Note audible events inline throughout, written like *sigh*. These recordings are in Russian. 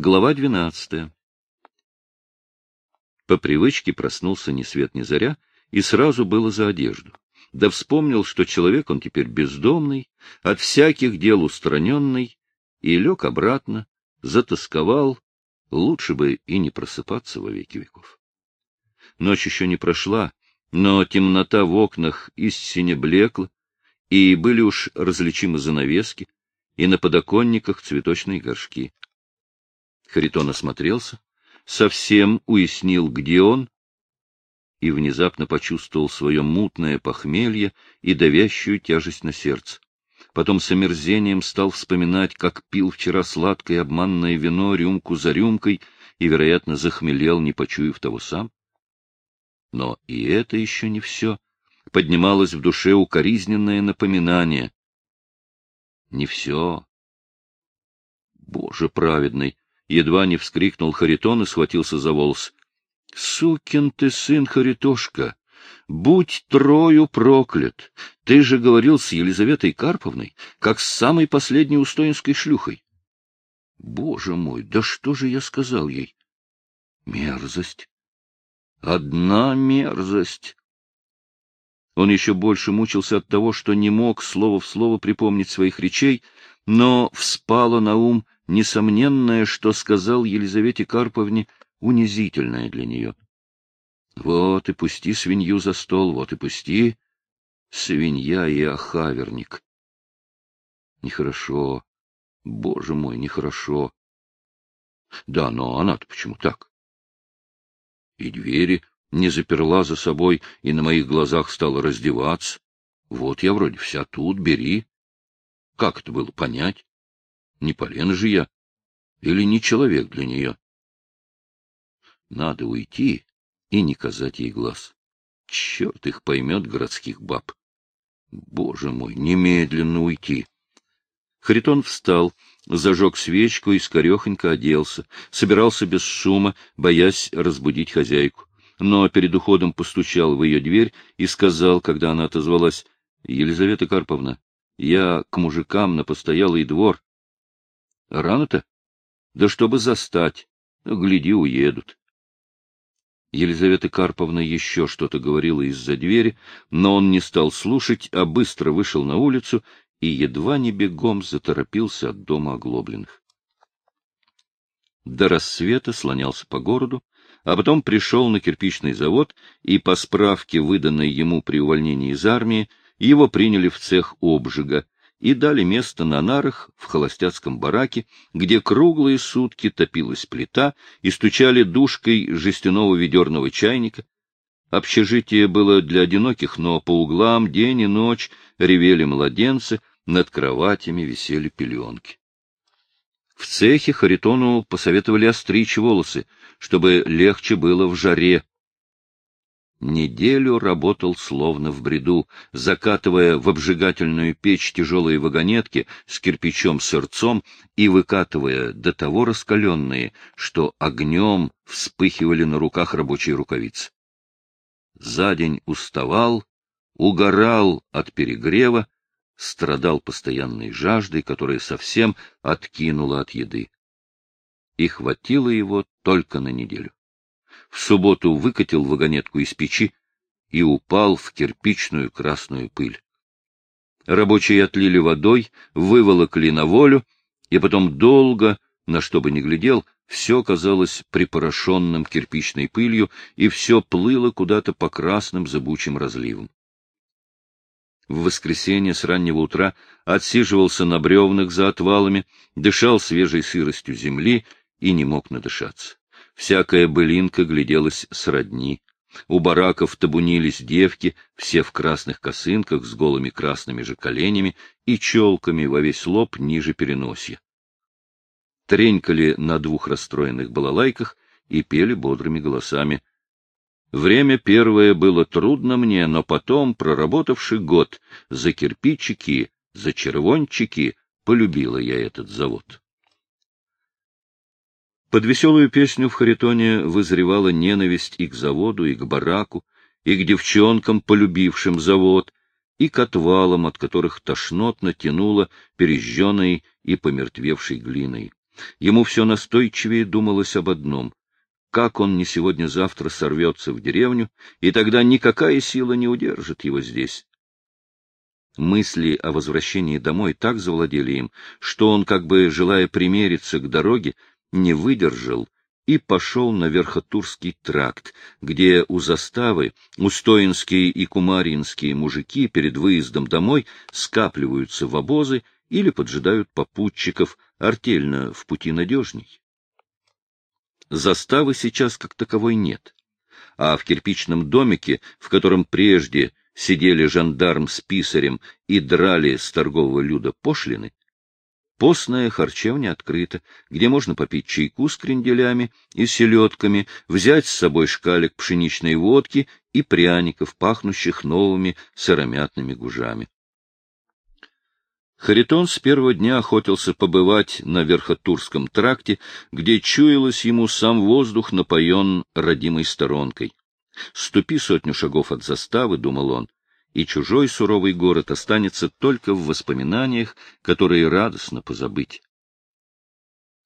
Глава двенадцатая. По привычке проснулся ни свет ни заря, и сразу было за одежду. Да вспомнил, что человек он теперь бездомный, от всяких дел устраненный, и лег обратно, затасковал, лучше бы и не просыпаться во веки веков. Ночь еще не прошла, но темнота в окнах истине блекла, и были уж различимы занавески, и на подоконниках цветочные горшки. Харитон осмотрелся, совсем уяснил, где он, и внезапно почувствовал свое мутное похмелье и давящую тяжесть на сердце. Потом с омерзением стал вспоминать, как пил вчера сладкое обманное вино рюмку за рюмкой и, вероятно, захмелел, не почуяв того сам. Но и это еще не все. Поднималось в душе укоризненное напоминание. Не все. Боже праведный! Едва не вскрикнул Харитон и схватился за волос. — Сукин ты сын, Харитошка! Будь трою проклят! Ты же говорил с Елизаветой Карповной, как с самой последней устоинской шлюхой. Боже мой, да что же я сказал ей? Мерзость! Одна мерзость! Он еще больше мучился от того, что не мог слово в слово припомнить своих речей, но вспало на ум несомненное, что сказал Елизавете Карповне, унизительное для нее. Вот и пусти свинью за стол, вот и пусти. Свинья и охаверник. Нехорошо. Боже мой, нехорошо. Да, но она-то почему так? И двери не заперла за собой, и на моих глазах стала раздеваться. Вот я вроде вся тут, бери. Как это было понять? Не полен же я. Или не человек для нее? Надо уйти и не казать ей глаз. Черт их поймет, городских баб. Боже мой, немедленно уйти. Харитон встал, зажег свечку и скорехонько оделся, собирался без шума, боясь разбудить хозяйку. Но перед уходом постучал в ее дверь и сказал, когда она отозвалась, — Елизавета Карповна, я к мужикам на постоялый двор. — Рано-то? Да чтобы застать. Гляди, уедут. Елизавета Карповна еще что-то говорила из-за двери, но он не стал слушать, а быстро вышел на улицу и едва не бегом заторопился от дома оглобленных. До рассвета слонялся по городу, а потом пришел на кирпичный завод, и по справке, выданной ему при увольнении из армии, его приняли в цех обжига, и дали место на нарах в холостяцком бараке, где круглые сутки топилась плита и стучали душкой жестяного ведерного чайника. Общежитие было для одиноких, но по углам день и ночь ревели младенцы, над кроватями висели пеленки. В цехе Харитону посоветовали остричь волосы, чтобы легче было в жаре, Неделю работал словно в бреду, закатывая в обжигательную печь тяжелые вагонетки с кирпичом-сырцом и выкатывая до того раскаленные, что огнем вспыхивали на руках рабочие рукавицы. За день уставал, угорал от перегрева, страдал постоянной жаждой, которая совсем откинула от еды. И хватило его только на неделю в субботу выкатил вагонетку из печи и упал в кирпичную красную пыль. Рабочие отлили водой, выволокли на волю, и потом долго, на что бы ни глядел, все казалось припорошенным кирпичной пылью, и все плыло куда-то по красным зыбучим разливам. В воскресенье с раннего утра отсиживался на бревнах за отвалами, дышал свежей сыростью земли и не мог надышаться. Всякая былинка гляделась сродни. У бараков табунились девки, все в красных косынках с голыми красными же коленями и челками во весь лоб ниже переносья. Тренькали на двух расстроенных балалайках и пели бодрыми голосами. Время первое было трудно мне, но потом, проработавший год, за кирпичики, за червончики, полюбила я этот завод. Под веселую песню в Харитоне вызревала ненависть и к заводу, и к бараку, и к девчонкам, полюбившим завод, и к отвалам, от которых тошнотно тянуло пережженной и помертвевшей глиной. Ему все настойчивее думалось об одном — как он не сегодня-завтра сорвется в деревню, и тогда никакая сила не удержит его здесь. Мысли о возвращении домой так завладели им, что он, как бы желая примериться к дороге, не выдержал и пошел на Верхотурский тракт, где у заставы устоинские и кумаринские мужики перед выездом домой скапливаются в обозы или поджидают попутчиков, артельно в пути надежней. Заставы сейчас как таковой нет, а в кирпичном домике, в котором прежде сидели жандарм с писарем и драли с торгового люда пошлины, постная харчевня открыта, где можно попить чайку с кренделями и селедками, взять с собой шкалик пшеничной водки и пряников, пахнущих новыми сыромятными гужами. Харитон с первого дня охотился побывать на Верхотурском тракте, где чуялось ему сам воздух напоен родимой сторонкой. Ступи сотню шагов от заставы, — думал он, — и чужой суровый город останется только в воспоминаниях, которые радостно позабыть.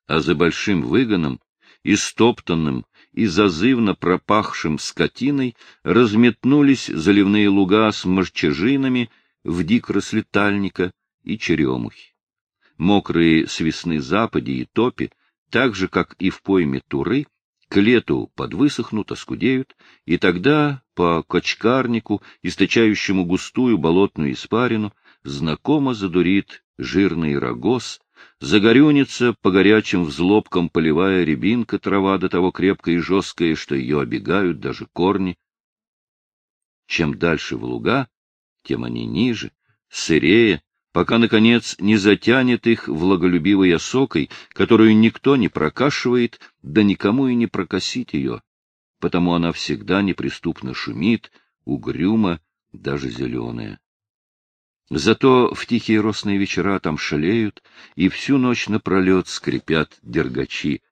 А за большим выгоном, истоптанным и зазывно пропахшим скотиной разметнулись заливные луга с морчежинами в дик росли и черемухи. Мокрые с запади и топи, так же, как и в пойме Туры, к лету подвысохнут, оскудеют, и тогда по кочкарнику, источающему густую болотную испарину, знакомо задурит жирный рогоз, загорюнится по горячим взлобкам полевая рябинка, трава до того крепкая и жесткая, что ее обегают даже корни. Чем дальше в луга, тем они ниже, сырее, пока, наконец, не затянет их влаголюбивой осокой, которую никто не прокашивает, да никому и не прокосить ее, потому она всегда неприступно шумит, угрюма, даже зеленая. Зато в тихие росные вечера там шалеют, и всю ночь напролет скрипят дергачи.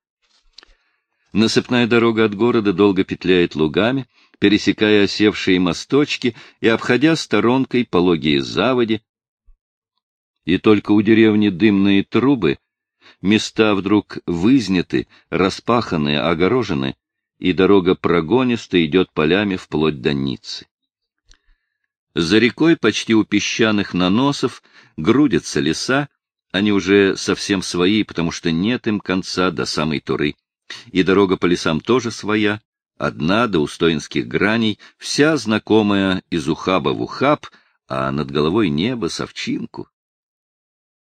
Насыпная дорога от города долго петляет лугами, пересекая осевшие мосточки и обходя сторонкой пологие заводи, и только у деревни дымные трубы, места вдруг вызняты, распаханы, огорожены, и дорога прогониста идет полями вплоть до Ниццы. За рекой почти у песчаных наносов грудятся леса, они уже совсем свои, потому что нет им конца до самой Туры. И дорога по лесам тоже своя, одна до устоинских граней, вся знакомая из ухаба в ухаб, а над головой небо совчинку.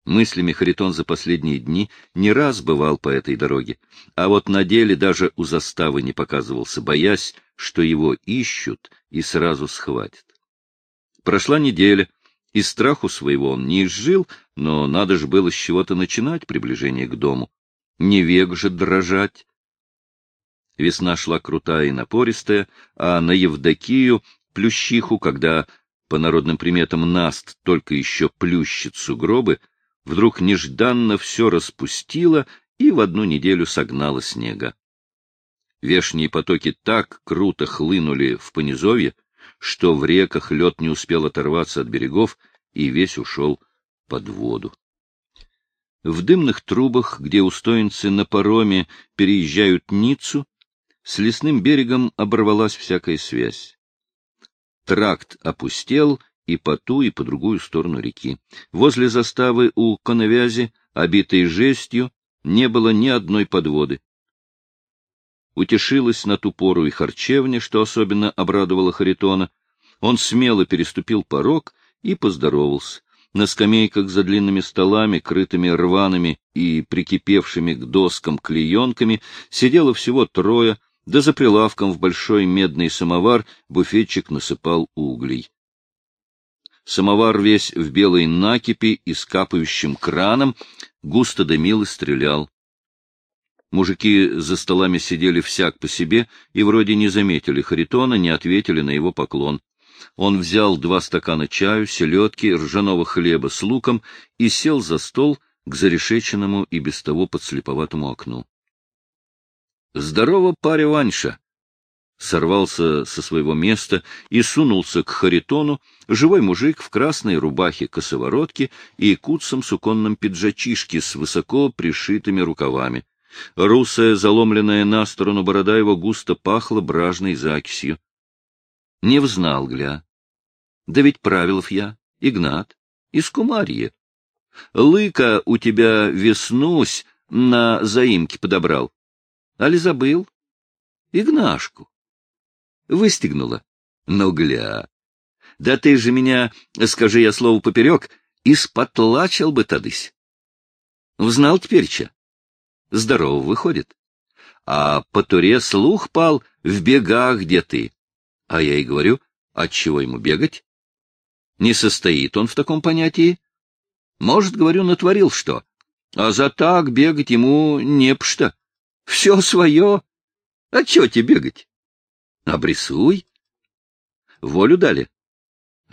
Мыслями Харитон за последние дни не раз бывал по этой дороге, а вот на деле даже у заставы не показывался, боясь, что его ищут и сразу схватят. Прошла неделя, и страху своего он не изжил, но надо же было с чего-то начинать приближение к дому. Не век же дрожать. Весна шла крутая и напористая, а на Евдокию, плющиху, когда, по народным приметам, Наст только еще плющит сугробы, вдруг нежданно все распустило и в одну неделю согнало снега. Вешние потоки так круто хлынули в понизовье, что в реках лед не успел оторваться от берегов и весь ушел под воду. В дымных трубах, где устоинцы на пароме переезжают Ниццу, с лесным берегом оборвалась всякая связь. Тракт опустел, и по ту, и по другую сторону реки. Возле заставы у коновязи, обитой жестью, не было ни одной подводы. Утешилась на ту пору и харчевня, что особенно обрадовало Харитона. Он смело переступил порог и поздоровался. На скамейках за длинными столами, крытыми рваными и прикипевшими к доскам клеенками, сидело всего трое, да за прилавком в большой медный самовар буфетчик насыпал углей. Самовар весь в белой накипи и с капающим краном густо дымил и стрелял. Мужики за столами сидели всяк по себе и вроде не заметили Харитона, не ответили на его поклон. Он взял два стакана чаю, селедки, ржаного хлеба с луком и сел за стол к зарешеченному и без того подслеповатому окну. — Здорово, паря Ваньша! Сорвался со своего места и сунулся к Харитону, живой мужик в красной рубахе косоворотке и куцом суконном пиджачишке с высоко пришитыми рукавами. Русая, заломленная на сторону борода его густо пахла бражной закисью. Не взнал, гля. Да ведь Правилов я, Игнат, из Кумарья. Лыка у тебя веснусь на заимке подобрал. Али забыл? Игнашку. Выстегнула. Ну, гля. Да ты же меня, скажи я слово поперек, испотлачил бы тадысь. Взнал теперь-че? Здорово выходит. А по туре слух пал в бегах, где ты. А я и говорю, отчего ему бегать? Не состоит он в таком понятии. Может, говорю, натворил что. А за так бегать ему не пшта. Все свое. А чего тебе бегать? Обрисуй. Волю дали.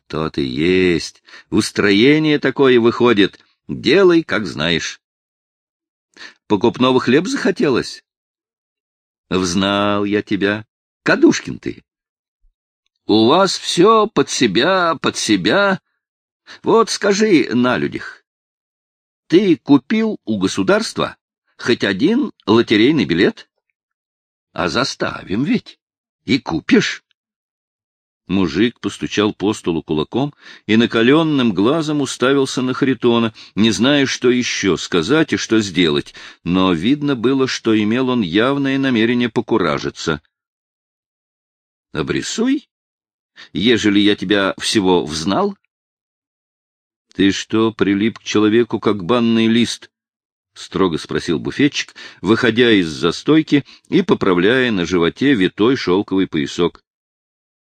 То-то и есть. Устроение такое выходит. Делай, как знаешь. Покупного хлеб захотелось? Взнал я тебя. Кадушкин ты. У вас все под себя, под себя. Вот скажи на людях. Ты купил у государства хоть один лотерейный билет? А заставим ведь. И купишь. Мужик постучал по столу кулаком и накаленным глазом уставился на Харитона, не зная, что еще сказать и что сделать, но видно было, что имел он явное намерение покуражиться. — Обрисуй, ежели я тебя всего взнал. — Ты что, прилип к человеку, как банный лист? — строго спросил буфетчик, выходя из застойки и поправляя на животе витой шелковый поясок.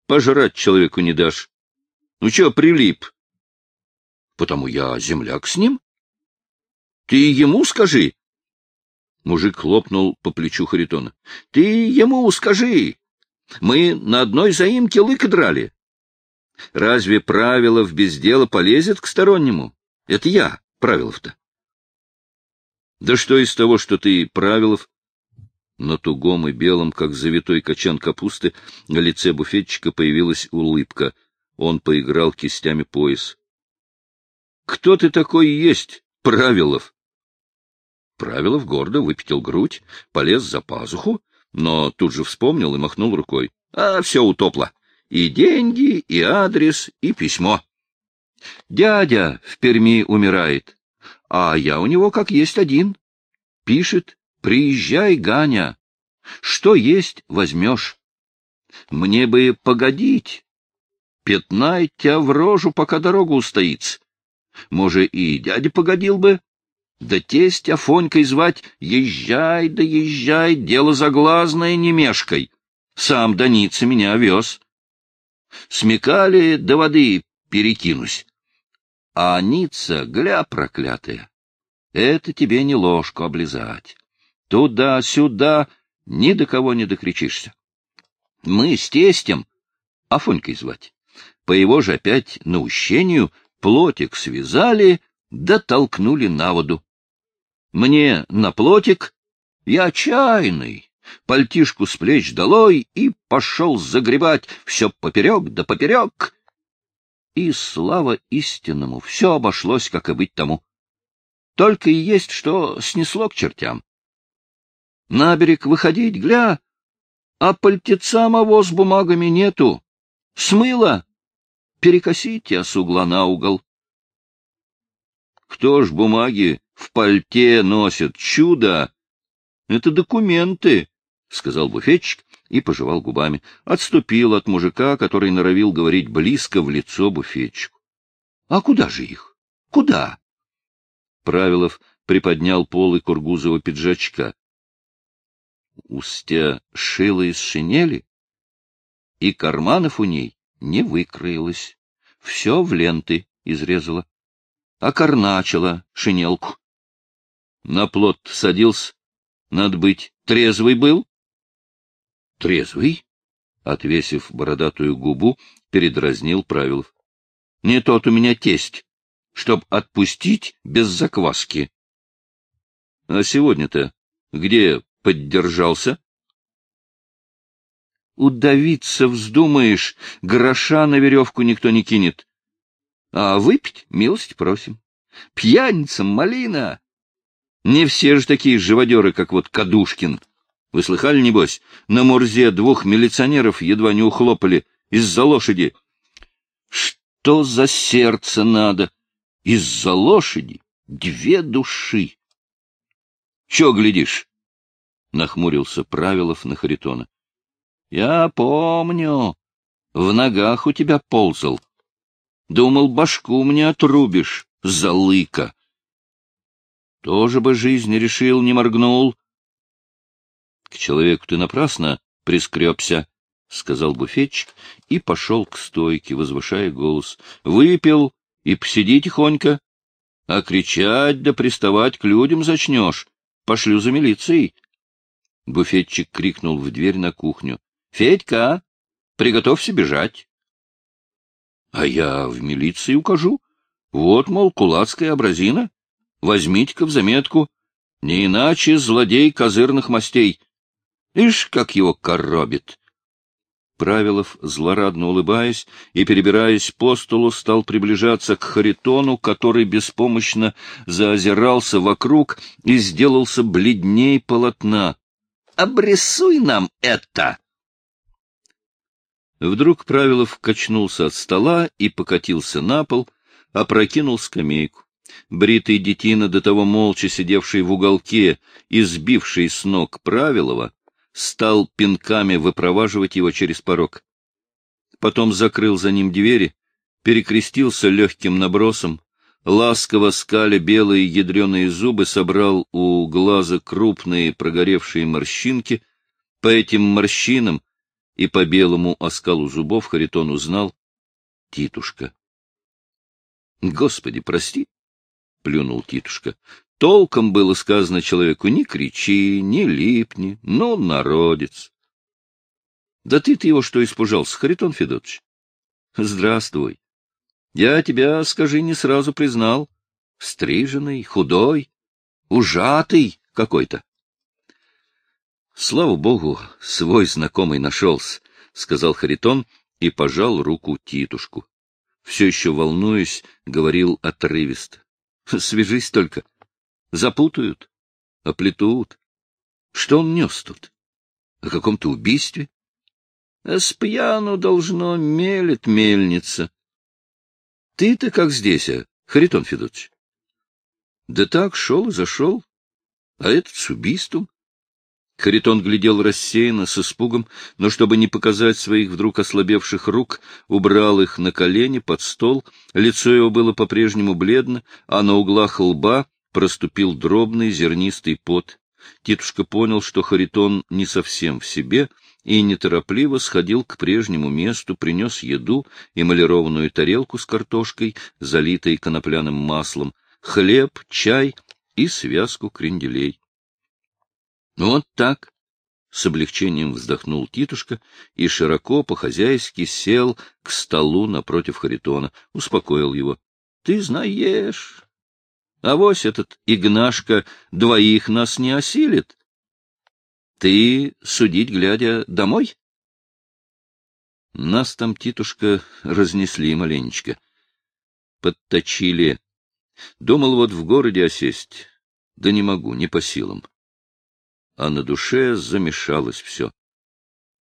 Пожрать человеку не дашь. Ну чё, прилип? Потому я земляк с ним. Ты ему скажи. Мужик хлопнул по плечу Харитона. Ты ему скажи. Мы на одной заимке лыка драли. Разве Правилов без дела полезет к стороннему? Это я, Правилов-то. Да что из того, что ты, Правилов, на тугом и белом, как завитой качан капусты, на лице буфетчика появилась улыбка. Он поиграл кистями пояс. — Кто ты такой есть, Правилов? Правилов гордо выпятил грудь, полез за пазуху, но тут же вспомнил и махнул рукой. — А все утопло. И деньги, и адрес, и письмо. Дядя в Перми умирает, а я у него как есть один. Пишет, Приезжай, Ганя. Что есть, возьмешь. Мне бы погодить. Пятнай тебя в рожу, пока дорога устоится. Может, и дядя погодил бы. Да тесть Афонькой звать, езжай, да езжай, дело заглазное, не мешкой. Сам Даница меня вез. Смекали до воды перекинусь. А Ница, гля проклятая, это тебе не ложку облизать. Туда-сюда ни до кого не докричишься. Мы с тестем, Афонькой звать, по его же опять наущению плотик связали да толкнули на воду. Мне на плотик, я чайный, пальтишку с плеч долой и пошел загребать все поперек да поперек. И слава истинному, все обошлось, как и быть тому. Только и есть, что снесло к чертям. На берег выходить, гля, а пальтеца моего с бумагами нету. Смыло. Перекосите с угла на угол. Кто ж бумаги в пальте носит? Чудо! Это документы, — сказал буфетчик и пожевал губами. Отступил от мужика, который норовил говорить близко в лицо буфетчику. — А куда же их? Куда? Правилов приподнял полы Кургузова пиджачка. Устья шила из шинели, и карманов у ней не выкроилось. Все в ленты изрезала. Окорначила шинелку. На плот садился. Надо быть, трезвый был? Трезвый? Отвесив бородатую губу, передразнил Правилов. Не тот у меня тесть, чтоб отпустить без закваски. А сегодня-то где поддержался? Удавиться вздумаешь, гроша на веревку никто не кинет. А выпить милость просим. Пьяница, малина. Не все же такие живодеры, как вот Кадушкин. Вы слыхали, небось, на Мурзе двух милиционеров едва не ухлопали из-за лошади. Что за сердце надо? Из-за лошади две души. Чё глядишь? — нахмурился Правилов на Харитона. — Я помню. В ногах у тебя ползал. Думал, башку мне отрубишь, залыка. Тоже бы жизнь решил, не моргнул. — К человеку ты напрасно прискребся, — сказал буфетчик и пошел к стойке, возвышая голос. — Выпил и посиди тихонько, а кричать да приставать к людям зачнешь. Пошлю за милицией. Буфетчик крикнул в дверь на кухню. — Федька, приготовься бежать. — А я в милиции укажу. Вот, мол, кулацкая образина. Возьмите-ка в заметку. Не иначе злодей козырных мастей. Ишь, как его коробит. Правилов, злорадно улыбаясь и перебираясь по столу, стал приближаться к Харитону, который беспомощно заозирался вокруг и сделался бледней полотна. — Обрисуй нам это! Вдруг Правилов качнулся от стола и покатился на пол, опрокинул скамейку. Бритый детина, до того молча сидевший в уголке и с ног Правилова, стал пинками выпроваживать его через порог. Потом закрыл за ним двери, перекрестился легким набросом, ласково скаля белые ядреные зубы, собрал у глаза крупные прогоревшие морщинки. По этим морщинам и по белому оскалу зубов Харитон узнал Титушка. — Господи, прости, — плюнул Титушка, Толком было сказано человеку «не кричи, не липни, ну, народец». Да ты-то его что испужался, Харитон Федотович? Здравствуй. Я тебя, скажи, не сразу признал. Стриженный, худой, ужатый какой-то. Слава богу, свой знакомый нашелся, — сказал Харитон и пожал руку Титушку. Все еще волнуясь, говорил отрывисто. — Свяжись только. Запутают, оплетут. Что он нес тут? О каком-то убийстве? А с пьяну должно мелет мельница. Ты-то как здесь, а, Харитон Федотович? Да так, шел и зашел. А этот с убийством. Харитон глядел рассеянно, с испугом, но, чтобы не показать своих вдруг ослабевших рук, убрал их на колени под стол, лицо его было по-прежнему бледно, а на углах лба проступил дробный зернистый пот. Титушка понял, что Харитон не совсем в себе, и неторопливо сходил к прежнему месту, принес еду, эмалированную тарелку с картошкой, залитой конопляным маслом, хлеб, чай и связку кренделей. Вот так, — с облегчением вздохнул Титушка и широко по-хозяйски сел к столу напротив Харитона, успокоил его. — Ты знаешь, а вось этот Игнашка двоих нас не осилит. Ты, судить глядя, домой? Нас там, Титушка, разнесли маленечко. Подточили. Думал вот в городе осесть. Да не могу, не по силам. А на душе замешалось все.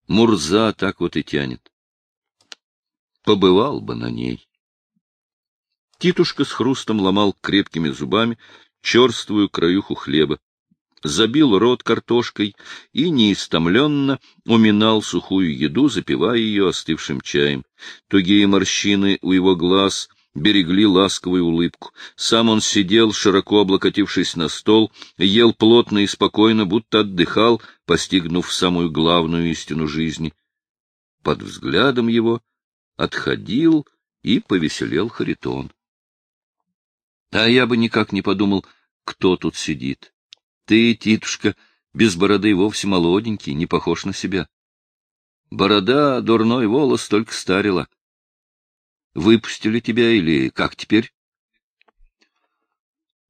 Мурза так вот и тянет. Побывал бы на ней. Титушка с хрустом ломал крепкими зубами черствую краюху хлеба, забил рот картошкой и неистомленно уминал сухую еду, запивая ее остывшим чаем. Тугие морщины у его глаз берегли ласковую улыбку. Сам он сидел, широко облокотившись на стол, ел плотно и спокойно, будто отдыхал, постигнув самую главную истину жизни. Под взглядом его отходил и повеселел Харитон. А я бы никак не подумал, кто тут сидит. Ты, Титушка, без бороды вовсе молоденький, не похож на себя. Борода, дурной волос только старила. Выпустили тебя или как теперь?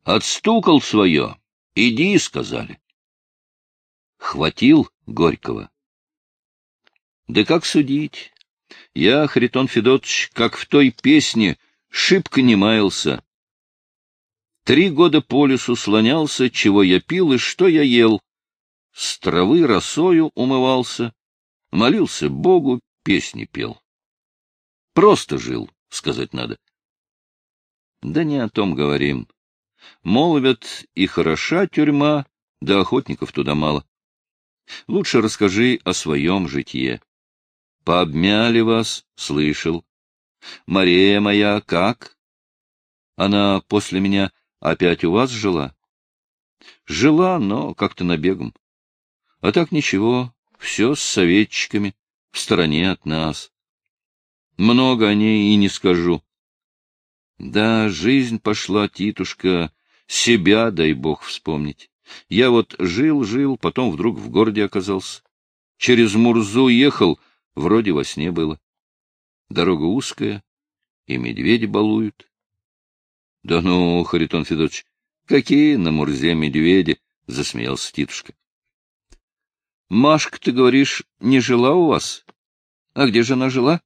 Отстукал свое. Иди, сказали. Хватил Горького. Да как судить? Я, Харитон Федотович, как в той песне, шибко не маялся. Три года по лесу слонялся, чего я пил и что я ел. С травы росою умывался, молился Богу, песни пел. Просто жил, сказать надо. Да не о том говорим. Молвят, и хороша тюрьма, да охотников туда мало. Лучше расскажи о своем житье. Пообмяли вас, слышал. Мария моя как? Она после меня опять у вас жила? Жила, но как-то набегом. А так ничего, все с советчиками, в стороне от нас. Много о ней и не скажу. Да, жизнь пошла, Титушка, себя, дай бог, вспомнить. Я вот жил-жил, потом вдруг в городе оказался. Через Мурзу ехал, вроде во сне было. Дорога узкая, и медведи балуют. — Да ну, Харитон Федорович, какие на Мурзе медведи? — засмеялся Титушка. — Машка, ты говоришь, не жила у вас? А где же она жила?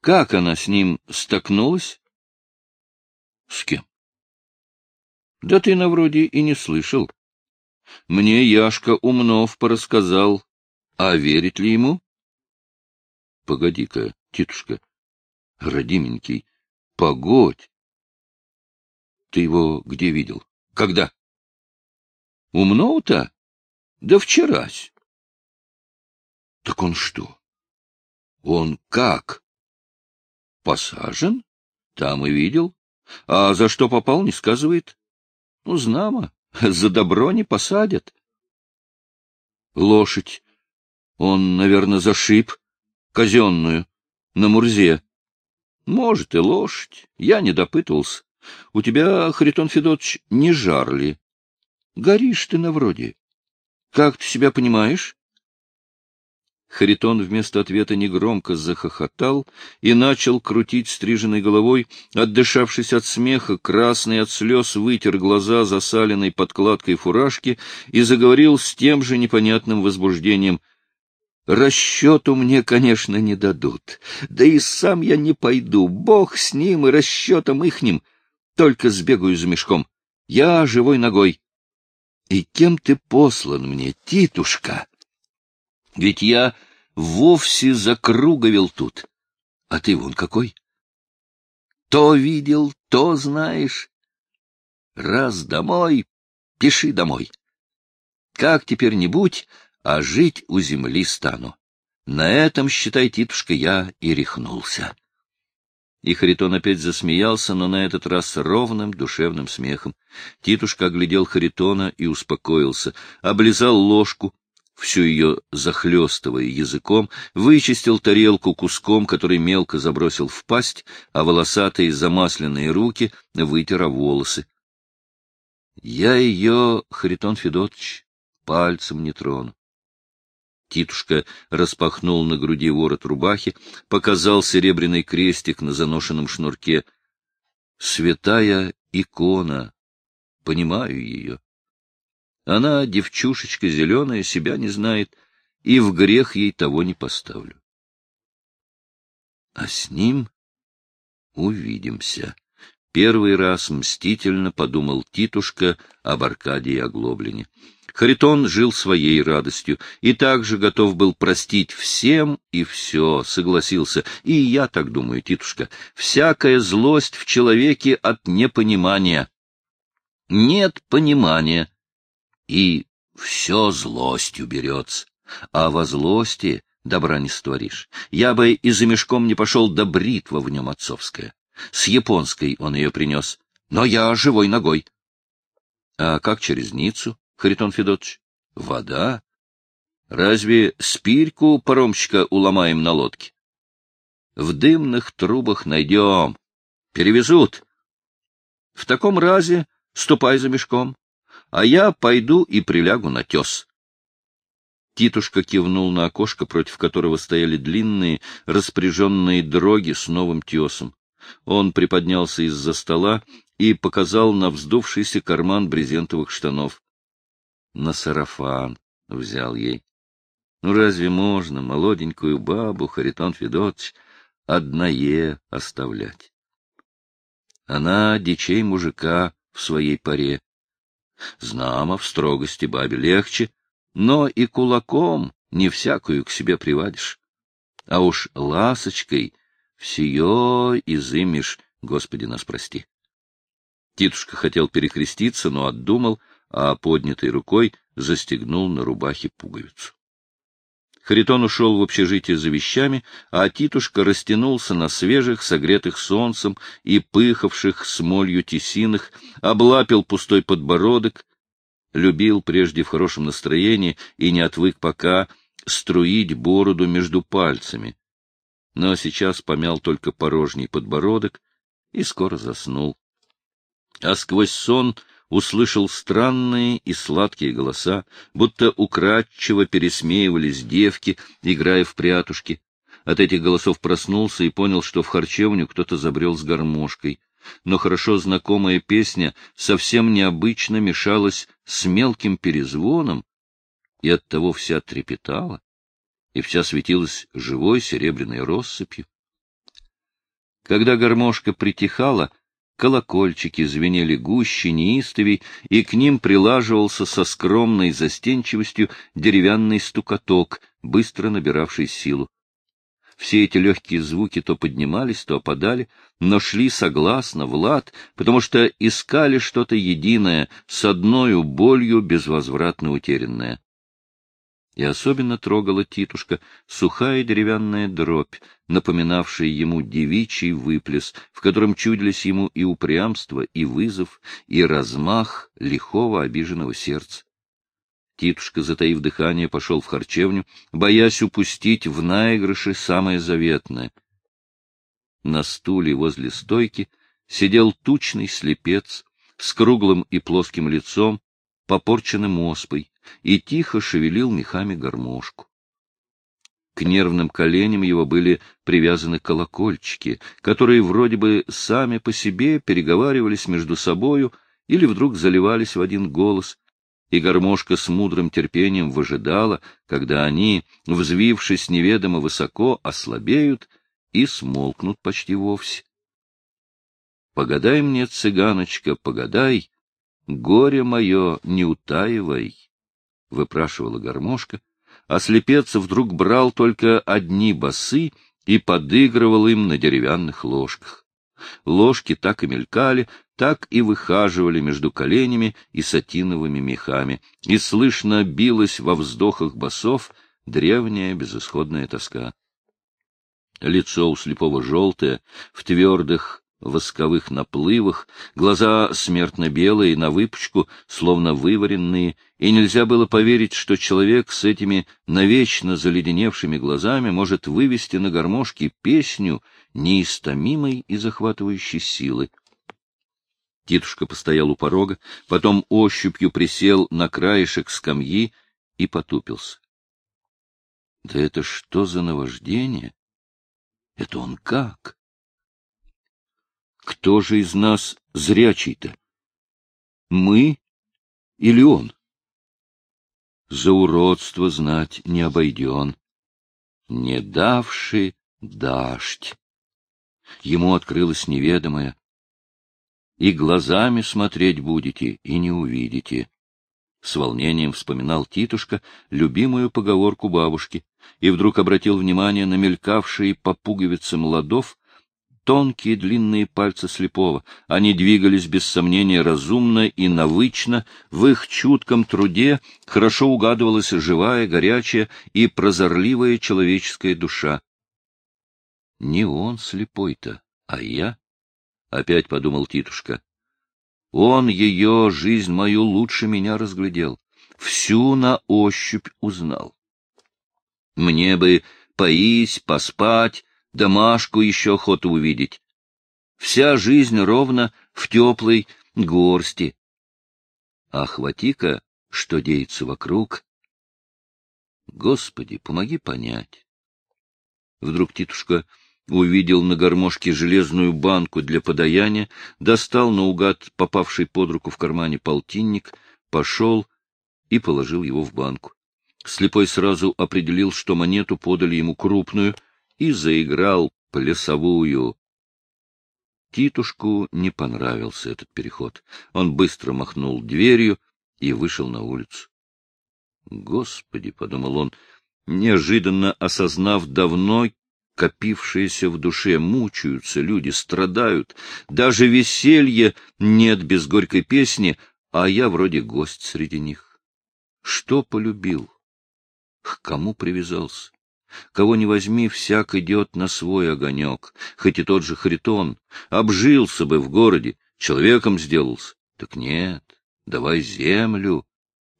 Как она с ним столкнулась? — С кем? — Да ты на вроде и не слышал. Мне Яшка Умнов порассказал. А верить ли ему? — Погоди-ка, титушка, родименький, погодь. Ты его где видел? Когда? — Умнов-то? Да вчерась. — Так он что? Он как? Посажен? Там и видел. А за что попал, не сказывает. Ну, знамо, *laughs* за добро не посадят. Лошадь. Он, наверное, зашиб. Казенную. На Мурзе. Может, и лошадь. Я не допытывался. У тебя, Харитон Федотович, не жар ли? Горишь ты на вроде. Как ты себя понимаешь? Харитон вместо ответа негромко захохотал и начал крутить стриженной головой, отдышавшись от смеха, красный от слез вытер глаза засаленной подкладкой фуражки и заговорил с тем же непонятным возбуждением. «Расчету мне, конечно, не дадут, да и сам я не пойду, бог с ним и расчетом ихним, только сбегаю за мешком, я живой ногой». «И кем ты послан мне, Титушка?» Ведь я вовсе закруговил тут. А ты вон какой. То видел, то знаешь. Раз домой, пиши домой. Как теперь-нибудь, а жить у земли стану. На этом, считай, Титушка, я и рехнулся. И Харитон опять засмеялся, но на этот раз ровным душевным смехом. Титушка оглядел Харитона и успокоился, облизал ложку, всю ее захлестывая языком, вычистил тарелку куском, который мелко забросил в пасть, а волосатые замасленные руки вытер волосы. Я ее, Харитон Федотович, пальцем не трону. Титушка распахнул на груди ворот рубахи, показал серебряный крестик на заношенном шнурке. Святая икона, понимаю ее. Она, девчушечка зеленая, себя не знает, и в грех ей того не поставлю. А с ним увидимся. Первый раз мстительно подумал Титушка об Аркадии Оглоблине. Харитон жил своей радостью и также готов был простить всем и все, согласился. И я так думаю, Титушка, всякая злость в человеке от непонимания. Нет понимания, и все злостью берется. А во злости добра не створишь. Я бы и за мешком не пошел, да бритва в нем отцовская. С японской он ее принес, но я живой ногой. А как через Ниццу, Харитон Федотович? Вода? Разве спирьку паромщика уломаем на лодке? В дымных трубах найдем. Перевезут. В таком разе ступай за мешком а я пойду и прилягу на тес. Титушка кивнул на окошко, против которого стояли длинные, распряженные дроги с новым тесом. Он приподнялся из-за стола и показал на вздувшийся карман брезентовых штанов. На сарафан взял ей. Ну разве можно молоденькую бабу, Харитон Федотович, одное оставлять? Она дичей мужика в своей паре. Знамо, в строгости бабе легче, но и кулаком не всякую к себе приводишь. А уж ласочкой всеё изымешь, Господи нас прости. Титушка хотел перекреститься, но отдумал, а поднятой рукой застегнул на рубахе пуговицу. Харитон ушел в общежитие за вещами, а Титушка растянулся на свежих, согретых солнцем и пыхавших смолью тесинах, облапил пустой подбородок, любил прежде в хорошем настроении и не отвык пока струить бороду между пальцами. Но сейчас помял только порожний подбородок и скоро заснул. А сквозь сон услышал странные и сладкие голоса, будто украдчиво пересмеивались девки, играя в прятушки. От этих голосов проснулся и понял, что в харчевню кто-то забрел с гармошкой. Но хорошо знакомая песня совсем необычно мешалась с мелким перезвоном, и оттого вся трепетала, и вся светилась живой серебряной россыпью. Когда гармошка притихала, колокольчики звенели гуще, неистовей, и к ним прилаживался со скромной застенчивостью деревянный стукоток, быстро набиравший силу. Все эти легкие звуки то поднимались, то опадали, но шли согласно, в лад, потому что искали что-то единое, с одною болью безвозвратно утерянное. И особенно трогала Титушка сухая деревянная дробь, напоминавшая ему девичий выплес, в котором чудились ему и упрямство, и вызов, и размах лихого обиженного сердца. Титушка, затаив дыхание, пошел в харчевню, боясь упустить в наигрыше самое заветное. На стуле возле стойки сидел тучный слепец с круглым и плоским лицом, попорченным оспой, и тихо шевелил мехами гармошку. К нервным коленям его были привязаны колокольчики, которые вроде бы сами по себе переговаривались между собою или вдруг заливались в один голос, и гармошка с мудрым терпением выжидала, когда они, взвившись неведомо высоко, ослабеют и смолкнут почти вовсе. Погадай мне, цыганочка, погадай, горе мое не утаивай. — выпрашивала гармошка, а слепец вдруг брал только одни басы и подыгрывал им на деревянных ложках. Ложки так и мелькали, так и выхаживали между коленями и сатиновыми мехами, и слышно билась во вздохах басов древняя безысходная тоска. Лицо у слепого желтое, в твердых восковых наплывах, глаза смертно-белые, на выпучку, словно вываренные, и нельзя было поверить, что человек с этими навечно заледеневшими глазами может вывести на гармошке песню неистомимой и захватывающей силы. Титушка постоял у порога, потом ощупью присел на краешек скамьи и потупился. Да это что за наваждение? Это он как? Кто же из нас зрячий-то? Мы или он? За уродство знать не обойден. Не давший дождь. Ему открылось неведомое. И глазами смотреть будете, и не увидите. С волнением вспоминал Титушка любимую поговорку бабушки и вдруг обратил внимание на мелькавшие по пуговицам ладов тонкие длинные пальцы слепого. Они двигались без сомнения разумно и навычно, в их чутком труде хорошо угадывалась живая, горячая и прозорливая человеческая душа. Не он слепой-то, а я, — опять подумал Титушка. Он ее, жизнь мою, лучше меня разглядел, всю на ощупь узнал. Мне бы поесть, поспать, Домашку еще охота увидеть. Вся жизнь ровно в теплой горсти. А хвати-ка, что деется вокруг. Господи, помоги понять. Вдруг Титушка увидел на гармошке железную банку для подаяния, достал наугад попавший под руку в кармане полтинник, пошел и положил его в банку. Слепой сразу определил, что монету подали ему крупную, и заиграл плясовую. Титушку не понравился этот переход. Он быстро махнул дверью и вышел на улицу. «Господи!» — подумал он, неожиданно осознав давно копившееся в душе, мучаются люди, страдают, даже веселье нет без горькой песни, а я вроде гость среди них. Что полюбил? К кому привязался? Кого не возьми, всяк идет на свой огонек, хоть и тот же Харитон, обжился бы в городе, человеком сделался. Так нет, давай землю,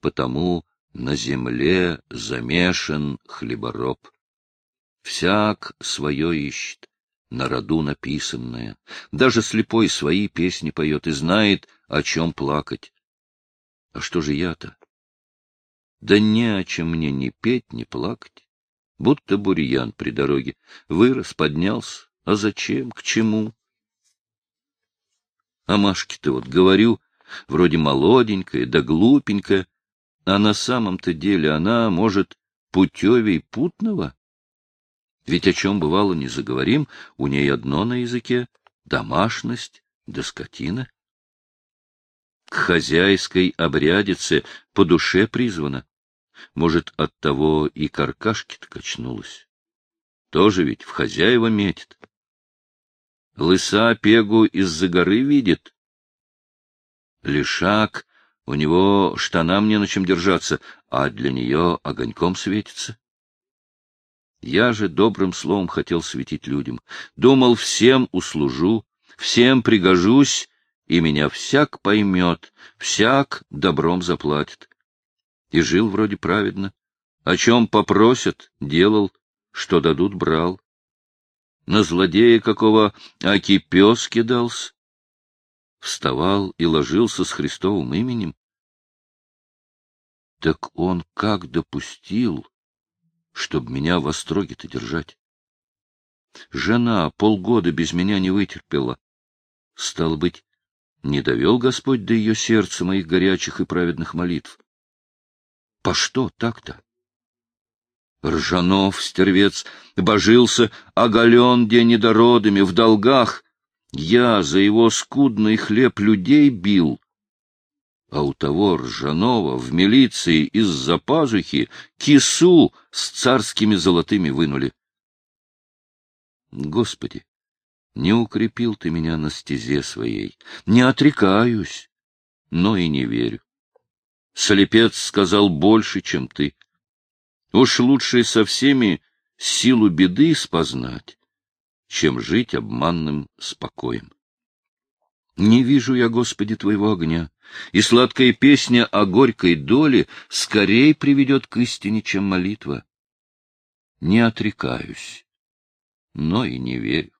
потому на земле замешан хлебороб. Всяк свое ищет, на роду написанное. Даже слепой свои песни поет и знает, о чем плакать. А что же я-то? Да не о чем мне ни петь, ни плакать. Будто бурьян при дороге. Вырос, поднялся. А зачем? К чему? А Машке-то вот говорю, вроде молоденькая да глупенькая, а на самом-то деле она, может, путевей путного? Ведь о чем бывало не заговорим, у ней одно на языке — домашность да скотина. К хозяйской обрядице по душе призвана. Может, от того и каркашки-то качнулась. Тоже ведь в хозяева метит. Лыса пегу из-за горы видит. Лишак, у него штанам не на чем держаться, а для нее огоньком светится. Я же добрым словом хотел светить людям. Думал, всем услужу, всем пригожусь, и меня всяк поймет, всяк добром заплатит и жил вроде праведно. О чем попросят, делал, что дадут, брал. На злодея какого аки пес кидался. Вставал и ложился с Христовым именем. Так он как допустил, чтоб меня в остроге-то держать? Жена полгода без меня не вытерпела. Стало быть, не довел Господь до ее сердца моих горячих и праведных молитв. По что так-то? Ржанов, стервец, божился, оголен день недородами, в долгах. Я за его скудный хлеб людей бил. А у того Ржанова в милиции из-за пазухи кису с царскими золотыми вынули. Господи, не укрепил ты меня на стезе своей, не отрекаюсь, но и не верю. Слепец сказал больше, чем ты. Уж лучше со всеми силу беды спознать, чем жить обманным спокоем. Не вижу я, Господи, Твоего огня, и сладкая песня о горькой доле скорей приведет к истине, чем молитва. Не отрекаюсь, но и не верю.